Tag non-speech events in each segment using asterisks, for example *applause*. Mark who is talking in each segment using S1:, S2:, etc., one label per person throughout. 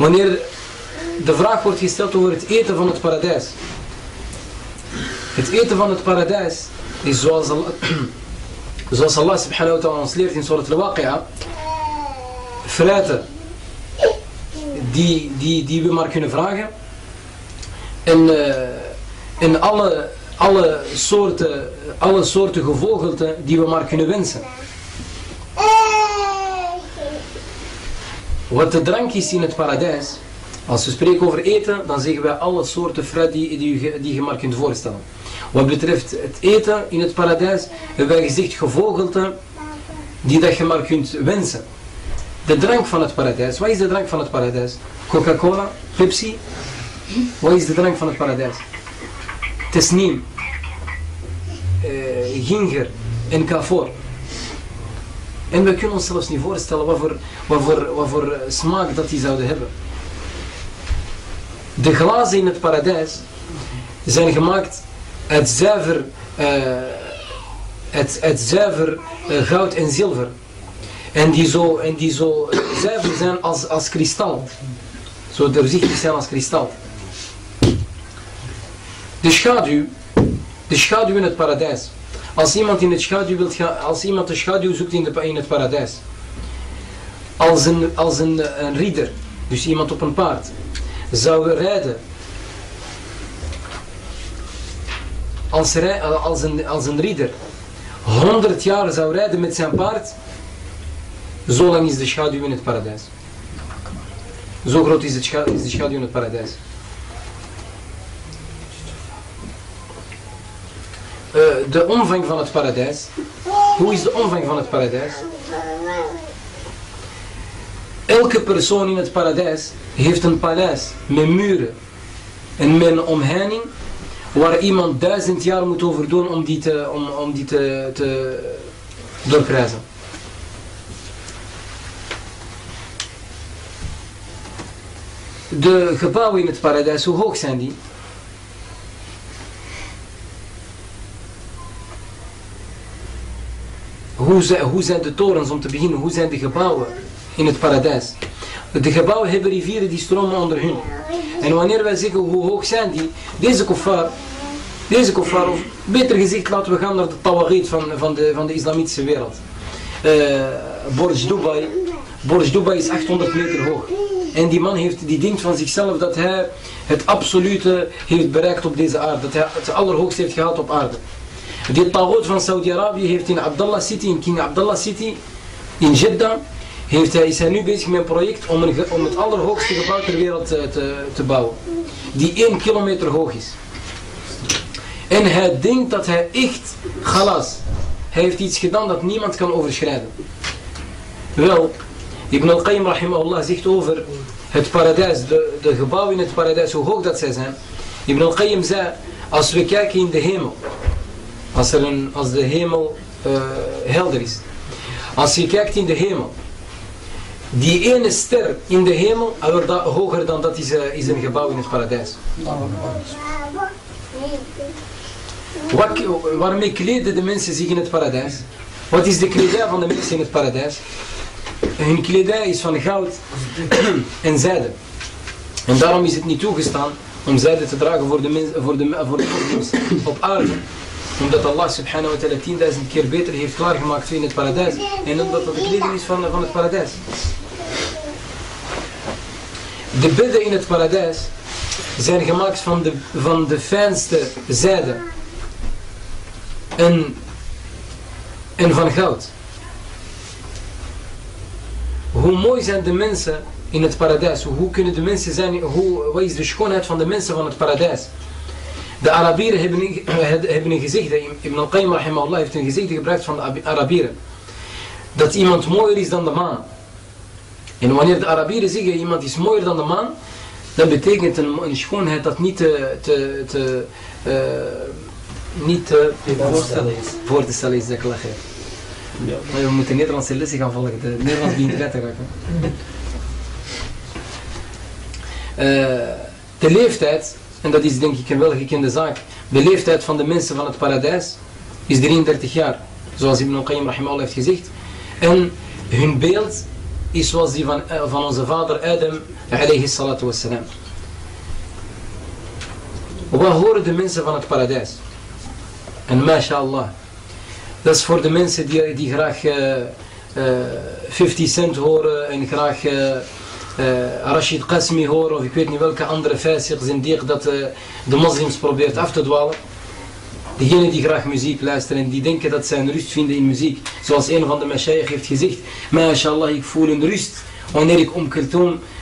S1: wanneer de vraag wordt gesteld over het eten van het paradijs. Het eten van het paradijs is zoals Allah, *clears throat* zoals Allah subhanahu wa ta'ala ons leert in Surat al-Waqi'a. Fruiten die, die, die we maar kunnen vragen. En, uh, en alle, alle, soorten, alle soorten gevogelte die we maar kunnen wensen. Wat de drank is in het paradijs, als we spreken over eten, dan zeggen wij alle soorten fruit die, die, die je maar kunt voorstellen. Wat betreft het eten in het paradijs, hebben wij gezegd gevogelte die dat je maar kunt wensen. De drank van het paradijs. Wat is de drank van het paradijs? Coca-Cola? Pepsi? Wat is de drank van het paradijs? Tesnim, uh, ginger en kafor. En we kunnen ons zelfs niet voorstellen wat voor, wat voor, wat voor smaak dat die zouden hebben. De glazen in het paradijs zijn gemaakt uit zuiver, uh, uit, uit zuiver uh, goud en zilver. En die zo, en die zo zuiver zijn als, als kristal. Zo doorzichtig zijn als kristal. De schaduw, de schaduw in het paradijs. Als iemand, in het schaduw wilt als iemand de schaduw zoekt in, het paradijs. Als, een, als een, een rieder, dus iemand op een paard, zou rijden. Als, als, een, als een rieder 100 jaar zou rijden met zijn paard, zo lang is de schaduw in het paradijs. Zo groot is de schaduw in het paradijs. Uh, de omvang van het paradijs. Hoe is de omvang van het paradijs? Elke persoon in het paradijs heeft een paleis met muren en met een omheining waar iemand duizend jaar moet over doen om die te, om, om die te, te. De gebouwen in het paradijs, hoe hoog zijn die? Hoe zijn, hoe zijn de torens om te beginnen? Hoe zijn de gebouwen in het paradijs? De gebouwen hebben rivieren die stromen onder hun. En wanneer wij zeggen hoe hoog zijn die, deze kofar, deze kofar, of beter gezegd laten we gaan naar de tawarit van, van, de, van de islamitische wereld. Uh, Dubai, Burj Dubai is 800 meter hoog. En die man heeft, die denkt van zichzelf dat hij het absolute heeft bereikt op deze aarde. Dat hij het allerhoogste heeft gehaald op aarde. Die tagoot van Saudi-Arabië heeft in Abdullah City, in King Abdullah City, in Jeddah, heeft hij, is hij nu bezig met een project om, een, om het allerhoogste gebouw ter wereld te, te, te bouwen. Die 1 kilometer hoog is. En hij denkt dat hij echt galas. Hij heeft iets gedaan dat niemand kan overschrijden. Wel, Ibn al-Qayyim rahimahullah zegt over het paradijs, de, de gebouwen in het paradijs, hoe hoog dat zij zijn. Ibn al-Qayyim zei, als we kijken in de hemel, als, er als de hemel uh, helder is. Als je kijkt in de hemel, die ene ster in de hemel, hoger dan dat is, uh, is een gebouw in het paradijs. Wat, waarmee kleden de mensen zich in het paradijs? Wat is de kledij van de mensen in het paradijs? Hun kledij is van goud *clears throat* en zijde. En daarom is het niet toegestaan om zijde te dragen voor de, mensen, voor de, voor de moslims op aarde. Omdat Allah subhanahu wa ta'ala 10.000 keer beter heeft klaargemaakt in het paradijs. En omdat dat de kleding is van, van het paradijs. De bedden in het paradijs zijn gemaakt van de, van de fijnste zijde. En, en van goud. Hoe mooi zijn de mensen in het paradijs? Hoe kunnen de mensen zijn? Hoe, wat is de schoonheid van de mensen van het paradijs? De Arabieren hebben, hebben een gezegde, Ibn al-Qayyim rahimahullah heeft een gezegde gebruikt van de Arabieren. Dat iemand mooier is dan de maan. En wanneer de Arabieren zeggen iemand is mooier dan de maan, dan betekent een, een schoonheid dat niet te, te, te uh, niet te. Voor te stellen is, dat ik lach ja. We moeten Nederlandse lessen gaan volgen. De Nederlands begint eruit te raken. Uh, *laughs* de leeftijd, en dat is denk ik een welgekende zaak, de leeftijd van de mensen van het paradijs is 33 jaar. Zoals Ibn al-Qayyim rahimahullah heeft gezegd. En hun beeld is zoals die van, eh, van onze vader Adam, alayhi salatu wassalam. Wat horen de mensen van het paradijs? En mashallah, dat is voor de mensen die, die graag uh, uh, 50 cent horen en graag uh, Rashid Qasmi horen of ik weet niet welke andere fasiq zindiq dat de moslims probeert af te dwalen. Degenen die graag muziek luisteren en die denken dat zij een rust vinden in muziek. Zoals een van de mashayikh heeft gezegd. MashaAllah, ik voel een rust wanneer ik Om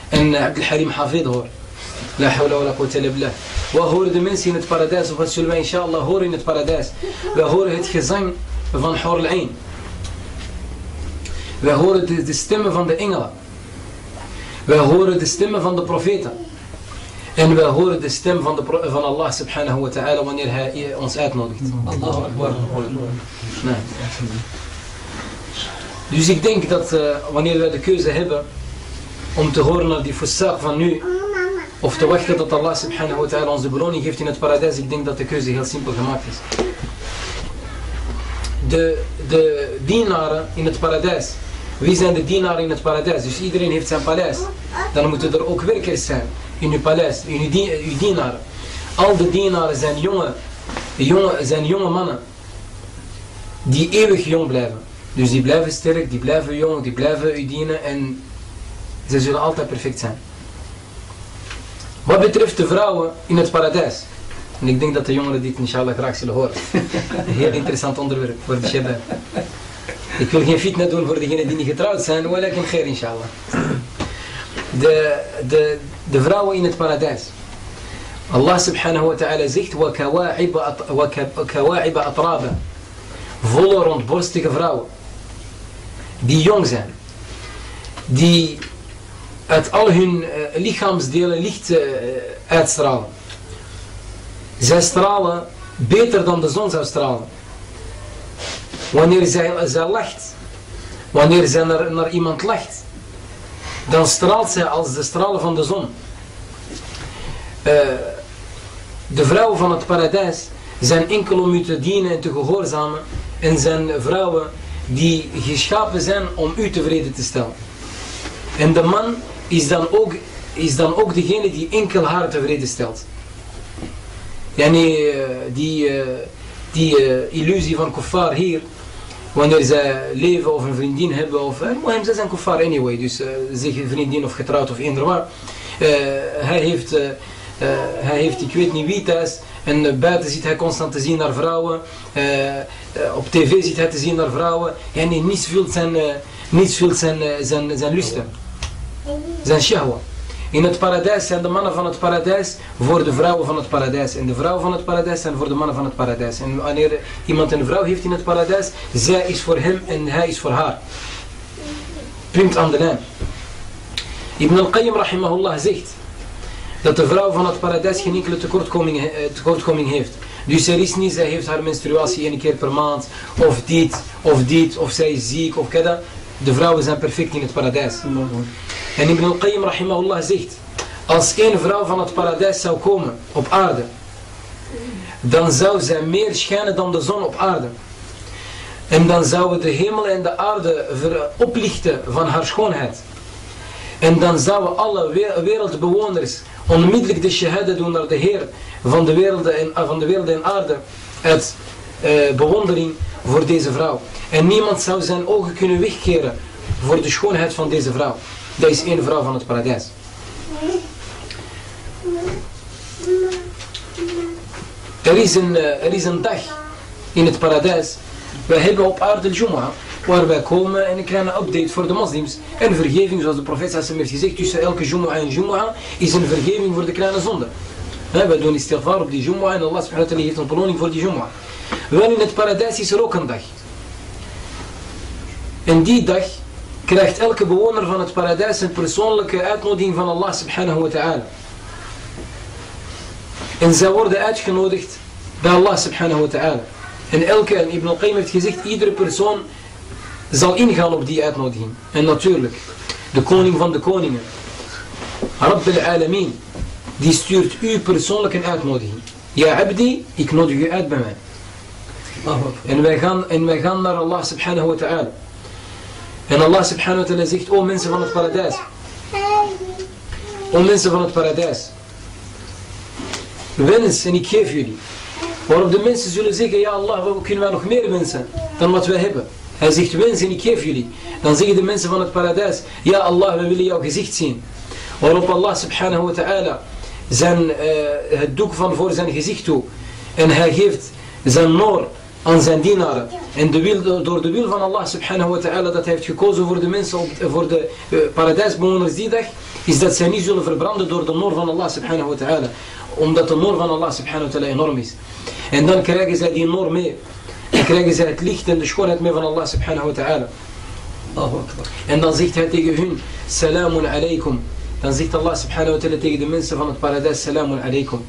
S1: en Abdel Harim Hafid hoor. La hawla wa la quwwata. Wat horen de mensen in het paradijs? Of wat zullen wij inshallah horen in het paradijs? We horen het gezang van Hor al-Ain. Wij horen de stemmen van de engelen. Wij horen de stemmen van de profeten. En we horen de stem van, de, van Allah subhanahu wa ta'ala wanneer hij ons uitnodigt. Allahu Akbar. Nee. Dus ik denk dat uh, wanneer wij de keuze hebben om te horen naar die fussaq van nu, of te wachten tot Allah subhanahu wa ta'ala ons beloning geeft in het paradijs, ik denk dat de keuze heel simpel gemaakt is. De, de dienaren in het paradijs, wie zijn de dienaren in het paradijs? Dus iedereen heeft zijn paleis. Dan moeten er ook werkers zijn in uw paleis, in uw, dien, uw dienaren. Al de dienaren zijn jonge, jonge, zijn jonge mannen die eeuwig jong blijven. Dus die blijven sterk, die blijven jong, die blijven u dienen en ze zullen altijd perfect zijn. Wat betreft de vrouwen in het paradijs. En ik denk dat de jongeren dit inshallah graag zullen horen. *laughs* Een heel interessant onderwerp voor de shabab. Ik wil geen fitna doen voor degenen die niet getrouwd zijn. maar lekker inshallah. De, de, de vrouwen in het paradijs. Allah subhanahu wa ta'ala zegt wakawa'iba atraba. Volle rondborstige vrouwen. Die jong zijn. Die uit al hun eh, lichaamsdelen licht eh, uitstralen. Zij stralen beter dan de zon zou stralen. Wanneer zij, zij lacht, wanneer zij naar, naar iemand lacht, dan straalt zij als de stralen van de zon. Uh, de vrouwen van het paradijs zijn enkel om u te dienen en te gehoorzamen en zijn vrouwen die geschapen zijn om u tevreden te stellen. En de man is dan ook, is dan ook degene die enkel haar tevreden stelt. Yani, uh, die, uh, die uh, illusie van kuffar hier, wanneer zij leven of een vriendin hebben, of uh, ze zijn kuffar anyway, dus uh, zeg vriendin of getrouwd of eender waar. hij heeft... hij heeft, ik weet niet wie thuis, en buiten ziet hij constant te zien naar vrouwen, op tv ziet hij te zien naar vrouwen, en niets vult zijn, niets vult zijn, zijn, zijn lusten zijn shahwa. In het paradijs zijn de mannen van het paradijs voor de vrouwen van het paradijs. En de vrouwen van het paradijs zijn voor de mannen van het paradijs. En wanneer iemand een vrouw heeft in het paradijs, zij is voor hem en hij is voor haar. Punt aan de lijn. Ibn al-Qayyim rahimahullah zegt dat de vrouw van het paradijs geen enkele tekortkoming, eh, tekortkoming heeft. Dus er is niet, zij heeft haar menstruatie één keer per maand, of dit, of dit, of zij is ziek, of kada. De vrouwen zijn perfect in het paradijs. En Ibn al-Qayyim rahimahullah zegt, als één vrouw van het paradijs zou komen op aarde, dan zou zij meer schijnen dan de zon op aarde. En dan zouden de hemel en de aarde oplichten van haar schoonheid. En dan zouden alle wereldbewoners onmiddellijk de shahada doen naar de Heer van de wereld en, van de wereld en aarde uit uh, bewondering voor deze vrouw. En niemand zou zijn ogen kunnen wegkeren voor de schoonheid van deze vrouw. Is één vrouw van het paradijs. Er is een, eh, er is een dag in het paradijs. We hebben op aarde Jum'a, waar wij komen en een update voor de moslims. En vergeving, zoals de profeet Sassim heeft gezegd, tussen elke Jum'a en Jum'a is een vergeving voor de kleine zonde. We doen istighfar op die Jum'a en Allah subhanahu wa ta'ala heeft een beloning voor die Jum'a. Wel in het paradijs is er ook een dag. En die dag krijgt elke bewoner van het paradijs een persoonlijke uitnodiging van Allah subhanahu wa ta'ala. En zij worden uitgenodigd bij Allah subhanahu wa ta'ala. En elke, en Ibn al-Qayyim heeft gezegd, iedere persoon zal ingaan op die uitnodiging. En natuurlijk, de koning van de koningen, Rabb al-Alamin, die stuurt u persoonlijk een uitnodiging. Ja abdi, ik nodig u uit bij mij. En wij gaan, en wij gaan naar Allah subhanahu wa ta'ala. En Allah subhanahu wa ta'ala zegt, o mensen van het paradijs. O mensen van het paradijs. Wens en ik geef jullie. Waarop de mensen zullen zeggen, ja Allah, kunnen wij nog meer wensen dan wat wij hebben. Hij zegt, wens en ik geef jullie. Dan zeggen de mensen van het paradijs, ja Allah, we willen jouw gezicht zien. Waarop Allah subhanahu wa ta'ala zijn, uh, het doek van voor zijn gezicht toe. En hij geeft zijn noor aan zijn dienaren. En de wil, door de wil van Allah subhanahu wa ta'ala dat hij heeft gekozen voor de mensen, voor de uh, paradijsbewoners die dag, is dat zij niet zullen verbranden door de noor van Allah subhanahu wa ta'ala. Omdat de noor van Allah subhanahu wa ta'ala enorm is. En dan krijgen zij die noor mee. Dan krijgen zij het licht en de schoonheid mee van Allah subhanahu wa ta'ala. En dan zegt hij tegen hun, salamun alaikum. Dan zegt Allah subhanahu wa ta'ala tegen de mensen van het paradijs, salamun alaikum.